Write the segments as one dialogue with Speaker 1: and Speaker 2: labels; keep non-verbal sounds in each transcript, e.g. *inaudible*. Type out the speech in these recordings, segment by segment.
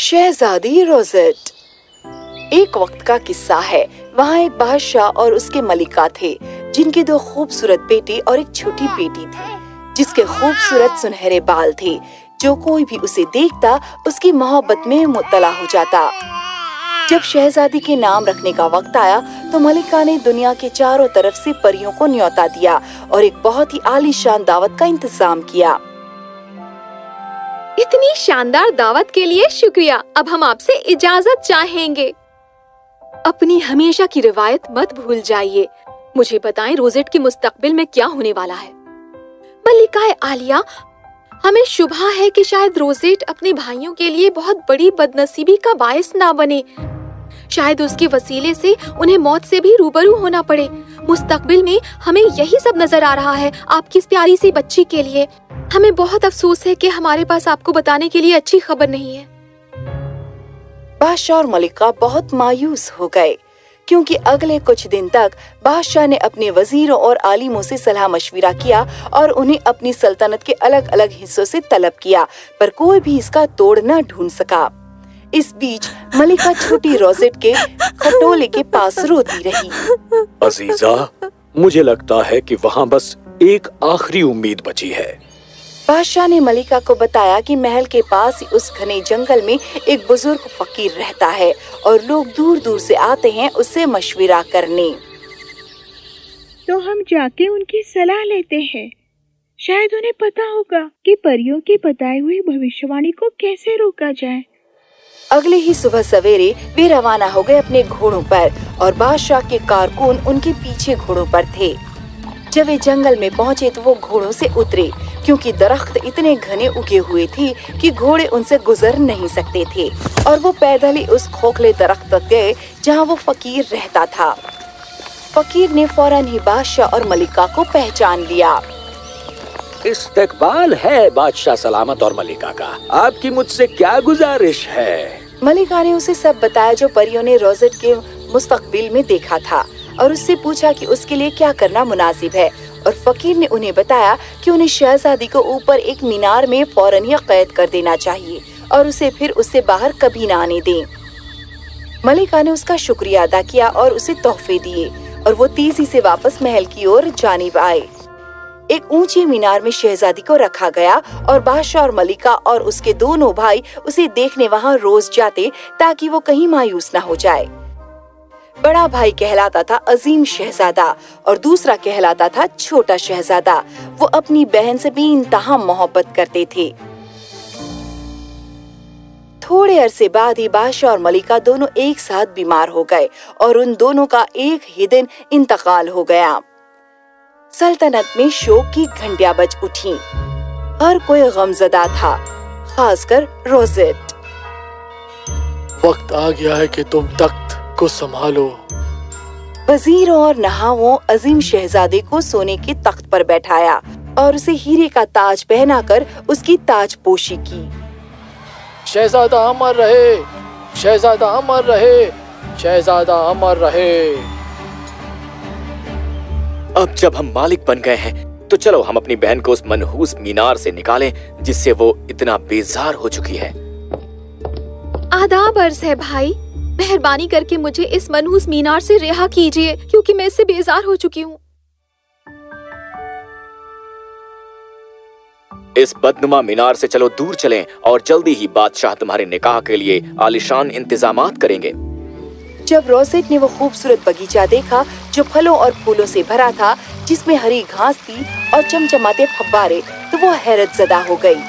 Speaker 1: शहजादी rosette. एक वक्त का किस्सा है। वहाँ एक बादशाह और उसके मलिका थे, जिनके दो खूबसूरत बेटे और एक छोटी बेटी थी, जिसके खूबसूरत सुनहरे बाल थे। जो कोई भी उसे देखता, उसकी मोहब्बत में मुतला हो जाता। जब शहजादी के नाम रखने का वक्त आया तो मलिका ने दुनिया के चारों तरफ़ से परियों को न्योता दिया और एक बहुत ही आलीशान दावत का इंतज़ाम किया।
Speaker 2: इतनी शानदार दावत के लिए शुक्रिया। अब हम आपसे इजाज़त चाहेंगे। अपनी हमेशा की रिवायत मत भूल जाइए। मुझे बताएँ रोजेट के मुस्तकबिल में क्या होने वाला है। मल्लिकाए आलिया, हमें शुभा है कि शायद रोजेट अपने भाइयों के लिए बहुत बड़ी बदनसीबी का बायस ना बने। शायद उसके वसीले से उन्हें मौत से भी रूबरू होना पड़े। मुस्तकबिल में हमें यही सब नज़र आ रहा है आपकी इस प्यारी सी बच्ची के लिए। हमें बहुत अफसोस है कि हमारे पास आपको बताने के लिए अच्छी खबर नहीं है।
Speaker 1: बादशाह और मलिका बहुत मायूस हो गए, क्योंकि अगले कुछ दिन तक बादशाह ने अपने वजीरों और आलिमों से सलाह मशविरा किया और उन्हें अपनी सल्तनत के अलग अलग हिस्सों से तलब किया, पर कोई भी इसका तोड़ न ढूंढ सका। इस बीच मलिका छोटी रोजेट के खटोले के पास रोती रही।
Speaker 3: अजीजा मुझे लगता है कि वहाँ बस एक आखिरी उम्मीद बची है।
Speaker 1: बादशाह ने मलिका को बताया कि महल के पास ही उस घने जंगल में एक बुज़ुर्ग फकीर रहता है और लोग दूर दूर से आते हैं उससे मशविरा करने।
Speaker 4: तो हम जाके उनकी सलाह लेते हैं। शायद उन्हें पता होगा कि परियों की बताई हुई भविष्यवाणी को कैसे रोका जाए।
Speaker 1: अगले ही सुबह सवेरे वे रवाना हो गए अपने घोड़ों पर और बादशाह के कारकुन उनके पीछे घोड़ों पर थे। जब वे जंगल में पहुँचे तो वो घोड़ों से उतरे, क्योंकि दरख्त इतने घने उगे हुए थे कि घोड़े उनसे गुजर नहीं सकते थे और वो पैदल ही उस खोखले दरख्त तक गए, जहाँ वो फकीर रहता था। फकीर ने फ़ौरन ही बादशाह और मलिका को पहचान लिया।
Speaker 3: इस्तकबाल है बादशाह सलामत और मलिका का। आपकी मुझसे क्या गुजारिश है?
Speaker 1: मलिका ने उसे सब बताया जो परियों ने रोजेट के मुस्तकबिल में देखा था और उससे पूछा कि उसके लिए क्या करना मुनासिब है और फकीर ने उन्हें बताया कि उन्हें शहजादी को ऊपर एक मीनार में फ़ौरन ही कैद कर देना चाहिए और उसे फिर उससे बाहर कभी न आने दें। मलिका ने उसका शुक्रिया अदा किया और उसे तोहफे दिए और वो तेज़ी से वापस महल की ओर जाने आए एक ऊँची मीनार में शहजादी को रखा गया और बादशाह और मलिका और उसके दोनों भाई उसे देखने वहाँ रोज जाते ताकि वो कहीं मायूस न हो जाए। बड़ा भाई कहलाता था अजीम शहजादा और दूसरा कहलाता था छोटा शहजादा। वो अपनी बहन से भी इंतहा मोहब्बत करते थे। थोड़े अरसे बाद ही बादशाह और मलिका दोनों एक साथ बीमार हो गए और उन दोनों का एक ही दिन इंतकाल हो गया। सल्तनत में शोक की घंटियाँ बज उठी। हर कोई गमजदा था खासकर रोजेट।
Speaker 5: वक्त आ गया है कि तुम तख्त को संभालो।
Speaker 1: वजीरों और नहावों अजीम शहजादे को सोने के तख्त पर बैठाया और उसे हीरे का ताज पहनाकर उसकी ताजपोशी की।
Speaker 5: शहजादा अमर रहे शहजादा अमर रहे शहजादा अमर रहे।
Speaker 3: अब जब हम मालिक बन गए हैं तो चलो हम अपनी बहन को उस मनहूस मीनार से निकालें जिससे वो इतना बेजार हो चुकी है।
Speaker 2: आदाब अर्ज़ है भाई। मेहरबानी करके मुझे इस मनहूस मीनार से रिहा कीजिए क्योंकि मैं इससे बेजार हो चुकी हूँ।
Speaker 3: इस बदनुमा मीनार से चलो दूर चलें और जल्दी ही बादशाह तुम्हारे निकाह के लिए आलिशान इंतजामात करेंगे।
Speaker 1: जब रोसेट ने वो खूबसूरत बगीचा देखा जो फलों और फूलों से भरा था जिसमें हरी घास थी और चमचमाते फब्बारे तो वो हैरत जदा हो गई।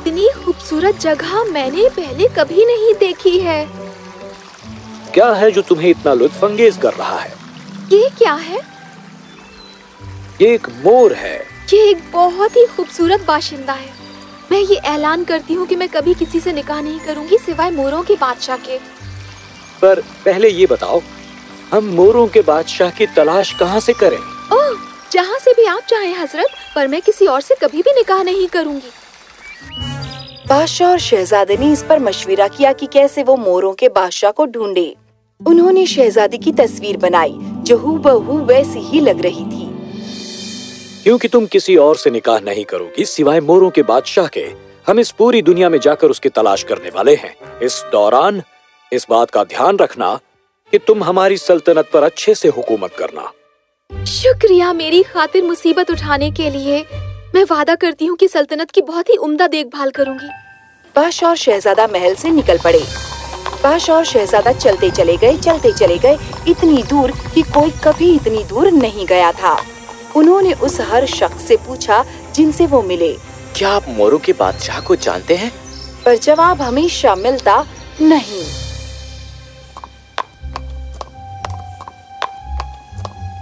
Speaker 2: इतनी खूबसूरत जगह मैंने पहले कभी नहीं देखी है।
Speaker 3: क्या है जो तुम्हें इतना लुत्फ अंगेज कर रहा है?
Speaker 2: ये क्या है?
Speaker 3: ये एक मोर है।
Speaker 2: ये एक बहुत ही खूबसूरत बाशिंदा है। मैं ये ऐलान करती हूँ कि मैं कभी किसी से निकाह नहीं करूँगी सिवाय मोरों के बादशाह के।
Speaker 3: पर पहले ये बताओ हम मोरों के बादशाह की तलाश कहाँ से करें?
Speaker 2: ओह जहाँ से भी आप चाहें हज़रत पर मैं किसी और से कभी भी निकाह नहीं करूँगी।
Speaker 1: बादशाह और शहजादे ने इस पर मशविरा किया कि कैसे वो मोरों के बादशाह को ढूंढे। उन्होंने शहजादी की तस्वीर बनाई जो हूबहू वैसी ही लग रही थी।
Speaker 3: क्योंकि तुम किसी और से निकाह नहीं करोगी सिवाय मोरों के बादशाह के
Speaker 6: हम इस पूरी दुनिया में जाकर उसकी तलाश करने वाले हैं। इस दौरान इस बात का ध्यान रखना कि तुम हमारी सल्तनत पर अच्छे से हुकूमत करना।
Speaker 2: शुक्रिया मेरी खातिर मुसीबत उठाने के लिए। मैं वादा करती हूँ कि सल्तनत की बहुत ही उम्दा देखभाल करूँगी।
Speaker 1: बादशाह और शहजादा महल से निकल पड़े। बादशाह और शहजादा चलते चले गए चलते चले गए। इतनी दूर कि कोई कभी इतनी दूर नहीं गया था। उन्होंने उस हर शख्स से पूछा जिनसे वो मिले।
Speaker 3: क्या आप मोरों के बादशाह को जानते हैं?
Speaker 1: पर जवाब हमेशा मिलता नहीं।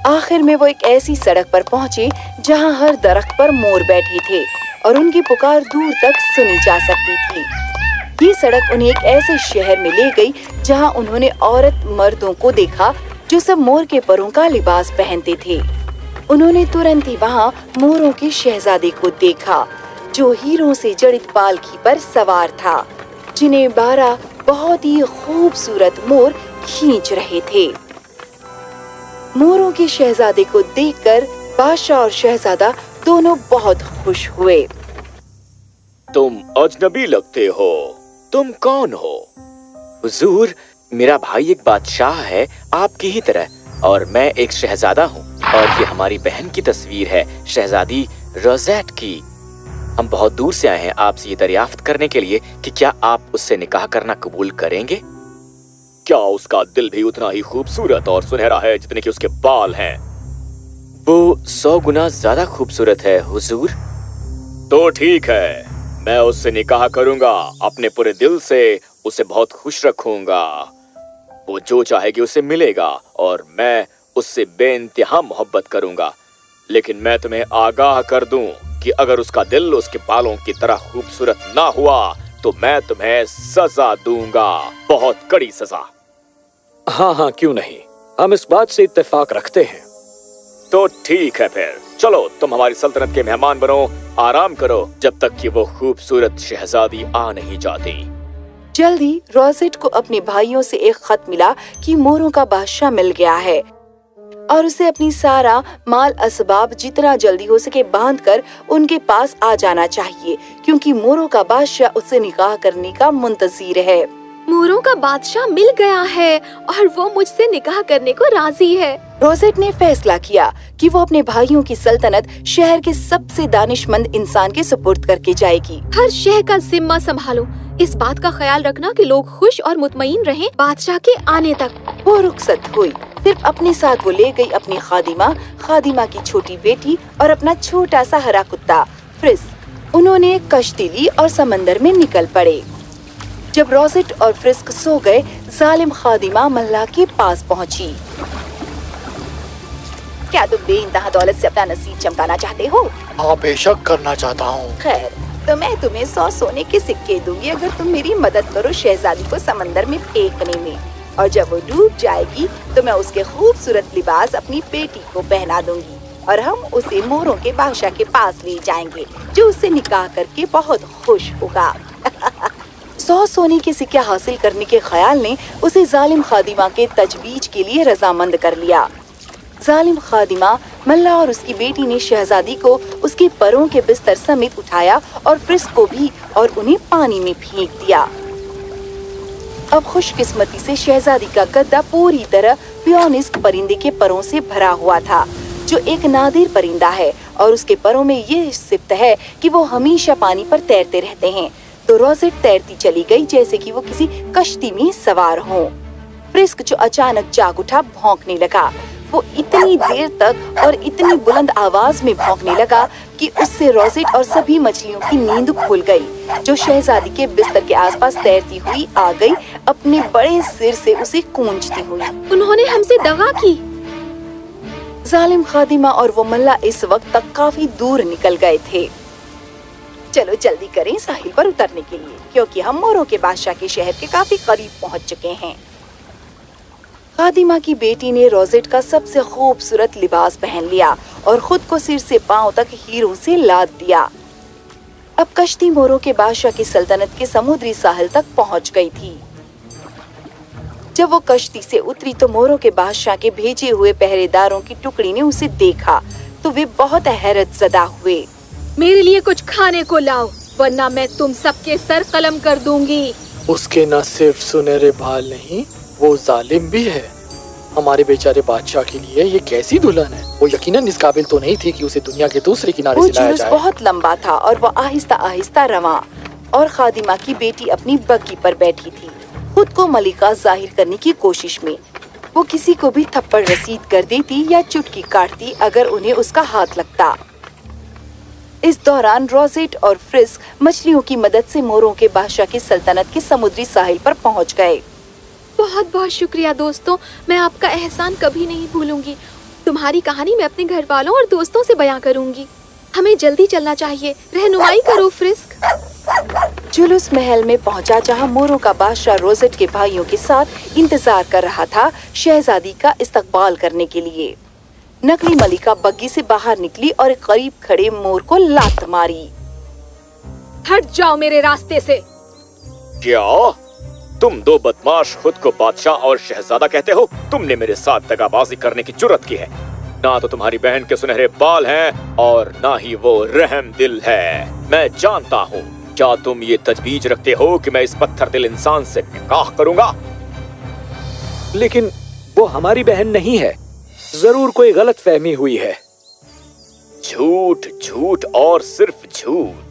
Speaker 1: आखिर में वो एक ऐसी सड़क पर पहुँचे जहाँ हर दरख्त पर मोर बैठे थे और उनकी पुकार दूर तक सुनी जा सकती थी। ये सड़क उन्हें एक ऐसे शहर में ले गई जहाँ उन्होंने औरत मर्दों को देखा जो सब मोर के परों का लिबास पहनते थे। उन्होंने तुरंत ही वहाँ मोरों के शहजादे को देखा, जो हीरों से जड़ित पालकी पर सवार था, जिन्हें बारह बहुत ही खूबसूरत मोर खींच रहे थे। मोरों के शहजादे को देखकर बादशाह और शहजादा दोनों बहुत खुश हुए।
Speaker 3: तुम अजनबी लगते हो। तुम कौन हो? हुजूर, मेरा भाई एक बादशाह है, आपकी ही तरह, और मैं एक शहजादा हूँ। और ये हमारी बहन की तस्वीर है, शहजादी रोजेट की। हम बहुत दूर से आए हैं आपसे ये दरियाफ्त करने के लिए कि क्या आप उससे निकाह करना कबूल करेंगे? क्या उसका दिल भी उतना ही खूबसूरत और सुनहरा है जितने कि उसके बाल हैं? वो सौ गुना ज़्यादा खूबसूरत है, हुजूर। तो ठीक है, मैं उससे निकाह करूँगा, अपने पूरे दिल से उसे बहुत खुश रखूँगा। वो जो चाहेगी उसे मिलेगा और मैं उससे बेइंतहा मोहब्बत करूँगा। लेकिन मैं तुम्हें आगाह कर दूँ कि अगर उसका दिल उसके बालों की तरह खूबसूरत ना हुआ तो मैं तुम्हें सजा दूँगा। बहुत कड़ी सजा।
Speaker 6: हाँ हाँ क्यों नहीं? हम इस बात से इत्तेफाक रखते हैं।
Speaker 3: तो ठीक है फिर। चलो तुम हमारी सल्तनत के मेहमान बनो। आराम करो जब तक कि वो खूबसूरत शहजादी आ नहीं जाती।
Speaker 1: जल्दी रोजेट को अपने भाइयों से एक खत मिला कि मोरों का बादशाह मिल गया है। और उसे अपनी सारा माल असबाब जितना जल्दी हो सके बाँध कर उनके पास आ जाना चाहिए क्योंकि मोरों का बादशाह उससे निकाह करने का मुंतजिर है।
Speaker 2: मोरों का बादशाह मिल गया है और वो मुझसे निकाह करने को राज़ी है।
Speaker 1: रोजेट ने फैसला किया कि वो अपने भाइयों की सल्तनत शहर के सबसे दानिशमंद इंसान के सुपुर्द करके जाएगी।
Speaker 2: हर शहर का जिम्मा संभालो। इस बात का ख्याल रखना कि लोग खुश और मुतमईन रहें बादशाह के आने तक।
Speaker 1: वो रुखसत हुई। सिर्फ़ अपने साथ वो ले गई अपनी खादिमा खादिमा की छोटी बेटी और अपना छोटा सा हरा कुत्ता फ्रिस उन्होंने एक कश्ती ली और समंदर में निकल पड़े। जब रोजेट और फ्रिस्क सो गए जालिम खादिमा मल्ला के पास पहुँची। क्या तुम बेइंतहा दौलत से अपना नसीब चमकाना चाहते हो?
Speaker 5: हाँ बेशक करना चाहता हूँ।
Speaker 1: खैर तो मैं तुम्हें सौ सोने के सिक्के दूँगी अगर तुम मेरी मदद करो शहजादी को समंदर में फेंकने में। और जब वो डूब जाएगी तो मैं उसके खूबसूरत लिबास अपनी बेटी को पहना दूँगी और हम उसे मोरों के बादशाह के पास ले जाएँगे, जो उससे निकाह करके बहुत खुश होगा। *laughs* सौ सोने के सिक्के हासिल करने के ख्याल ने उसे जालिम खादिमा के तजवीज के लिए रजामंद कर लिया। जालिम खादिमा मल्ला और उसकी बेटी ने शहजादी को उसके परों के बिस्तर समेत उठाया और फ्रिस को भी और उन्हें पानी में फेंक दिया। अब खुशकिस्मती से शहजादी का गद्दा पूरी तरह प्योनिस्क परिंदे के परों से भरा हुआ था, जो एक नादिर परिंदा है और उसके परों में ये सिफ्त है कि वो हमेशा पानी पर तैरते रहते हैं। तो रोजेट तैरती चली गई जैसे कि वो किसी कश्ती में सवार हो। फ्रिस्क जो अचानक जाग उठा, भौंकने लगा। वो इतनी देर तक और इतनी बुलंद आवाज़ में भौंकने लगा कि उससे रोजेट और सभी मछलियों की नींद खुल गई जो शहजादी के बिस्तर के आसपास तैरती हुई आ गई अपने बड़े सिर से उसे कूंजती हुई।
Speaker 2: उन्होंने हमसे दगा की।
Speaker 1: जालिम खादिमा और वो मल्ला इस वक्त तक काफ़ी दूर निकल गए थे। चलो जल्दी करें साहिल पर उतरने के लिए क्योंकि हम मोरों के बादशाह के शहर के काफ़ी करीब पहुँच चुके हैं। खादिमा की बेटी ने रोजेट का सबसे खूबसूरत लिबास पहन लिया और खुद को सिर से पाँव तक हीरों से लाद दिया। अब कश्ती मोरों के बादशाह की सल्तनत के समुद्री साहिल तक पहुँच गई थी। जब वो कश्ती से उतरी तो मोरों के बादशाह के भेजे हुए पहरेदारों की टुकड़ी ने उसे देखा तो वे बहुत हैरत जदा हुए।
Speaker 2: मेरे लिए कुछ खाने को लाओ, वरना मैं तुम सबके सर कलम कर दूँगी।
Speaker 5: उसके न सिर्फ़ सुनहरे बाल नहीं वो जालिम भी है। हमारे बेचारे बादशाह के लिए ये कैसी दुल्हन है? वो यकीनन इस काबिल तो नहीं थी कि उसे दुनिया के दूसरे किनारे से लाया जाए।
Speaker 1: बहुत लंबा था और वो आहिस्ता आहिस्ता रवा और खादिमा की बेटी अपनी बग्गी पर बैठी थी। खुद को मलिका ज़ाहिर करने की कोशिश में वो किसी को भी थप्पड़ रसीद कर देती या चुटकी काटती अगर उन्हें उसका हाथ लगता। इस दौरान रोजेट और फ्रिस्क मछलियों की मदद से मोरों के बादशाह की सल्तनत के समुद्री साहिल पर पहुँच गए।
Speaker 2: बहुत बहुत शुक्रिया दोस्तों। मैं आपका एहसान कभी नहीं भूलूँगी। तुम्हारी कहानी मैं अपने घर वालों और दोस्तों से बयां करूँगी। हमें जल्दी चलना चाहिए। रहनुमाई करो फ्रिस्क।
Speaker 1: जुलूस महल में पहुँचा जहाँ मोरों का बादशाह रोजेट के भाइयों के साथ इंतज़ार कर रहा था शहजादी का इस्तकबाल करने के लिए। नकली मलिका बग्गी से बाहर निकली और एक करीब खड़े मोर को लात मारी।
Speaker 2: हट जाओ मेरे रास्ते से।
Speaker 3: क्या? तुम दो बदमाश खुद को बादशाह और शहजादा कहते हो? तुमने मेरे साथ दगाबाजी करने की जुर्रत की है। ना तो तुम्हारी बहन के सुनहरे बाल हैं और ना ही वो रहम दिल है। मैं जानता हूँ, क्या तुम ये तजवीज रखते हो कि मैं इस पत्थर दिल इंसान से निकाह करूँगा?
Speaker 6: लेकिन वो हमारी बहन नहीं है। ज़रूर कोई गलत फहमी हुई है।
Speaker 3: झूठ झूठ और सिर्फ़ झूठ।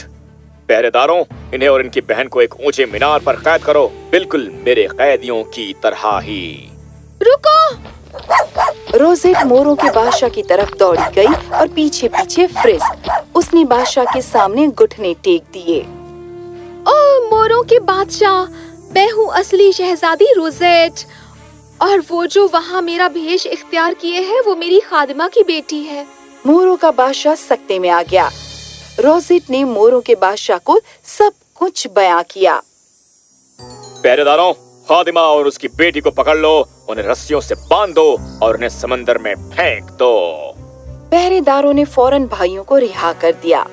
Speaker 3: पहरेदारों इन्हें और इनकी बहन को एक ऊँचे मीनार पर कैद करो। बिल्कुल मेरे कैदियों की तरह ही।
Speaker 2: रुको!
Speaker 1: रोजेट मोरों के बादशाह की तरफ़ दौड़ी गई और पीछे पीछे फ्रिस्क उसने बादशाह के सामने घुटने टेक दिए।
Speaker 2: ओ मोरों के बादशाह मैं हूँ असली शहजादी रोजेट। और वो जो वहाँ मेरा भेष इख्तियार किए है वो मेरी खादिमा की बेटी है।
Speaker 1: मोरों का बादशाह सकते में आ गया। रोजेट ने मोरों के बादशाह को सब कुछ बयां किया।
Speaker 3: पहरेदारों खादिमा और उसकी बेटी को पकड़ लो उन्हें रस्सियों से बाँध दो और उन्हें समंदर में फेंक दो।
Speaker 1: पहरेदारों ने फ़ौरन भाइयों को रिहा कर दिया।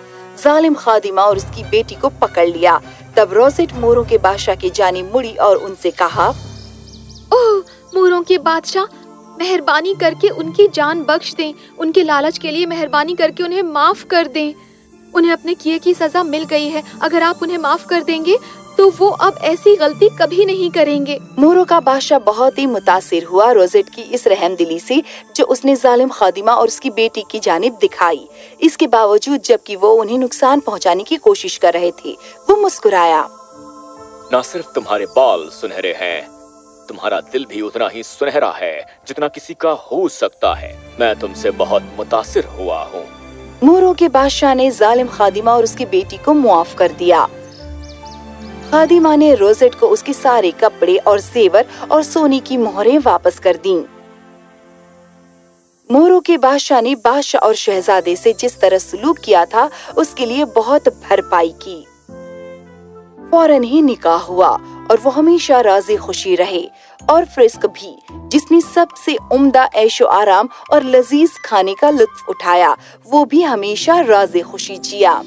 Speaker 1: जालिम खादिमा और उसकी बेटी को पकड़ लिया। तब रोजेट मोरों के बादशाह की जानी मुड़ी और उनसे कहा
Speaker 2: ओह मोरों के बादशाह मेहरबानी करके उनकी जान बख्श दें। उनके लालच के लिए मेहरबानी करके उन्हें माफ़ कर दें। उन्हें अपने किए की सजा मिल गई है। अगर आप उन्हें माफ़ कर देंगे तो वो अब ऐसी गलती कभी नहीं करेंगे।
Speaker 1: मोरों का बादशाह बहुत ही मुतासिर हुआ रोजेट की इस रहम दिली से जो उसने जालिम खादिमा और उसकी बेटी की जानिब दिखाई। इसके बावजूद जबकि वो उन्हें नुकसान पहुँचाने की कोशिश कर रहे थे वो मुस्कुराया।
Speaker 3: न सिर्फ़ तुम्हारे बाल सुनहरे हैं तुम्हारा दिल भी उतना ही सुनहरा है जितना किसी का हो सकता है। मैं तुमसे बहुत मुतासिर हुआ हूँ।
Speaker 1: मोरों के बादशाह ने जालिम खादिमा और उसकी बेटी को मुआफ कर दिया। खादिमा ने रोजेट को उसके सारे कपड़े और जेवर और सोने की मोहरें वापस कर दी। मोरों के बादशाह ने बादशाह और शहजादे से जिस तरह सलूक किया था, उसके लिए बहुत भरपाई की। फ़ौरन ही निकाह हुआ और वो हमेशा राज़ी खुशी रहे और फ्रिस्क भी, जिसने सबसे उम्दा ऐशो आराम और लजीज खाने का लुत्फ उठाया, वो भी हमेशा राजे खुशी जिया।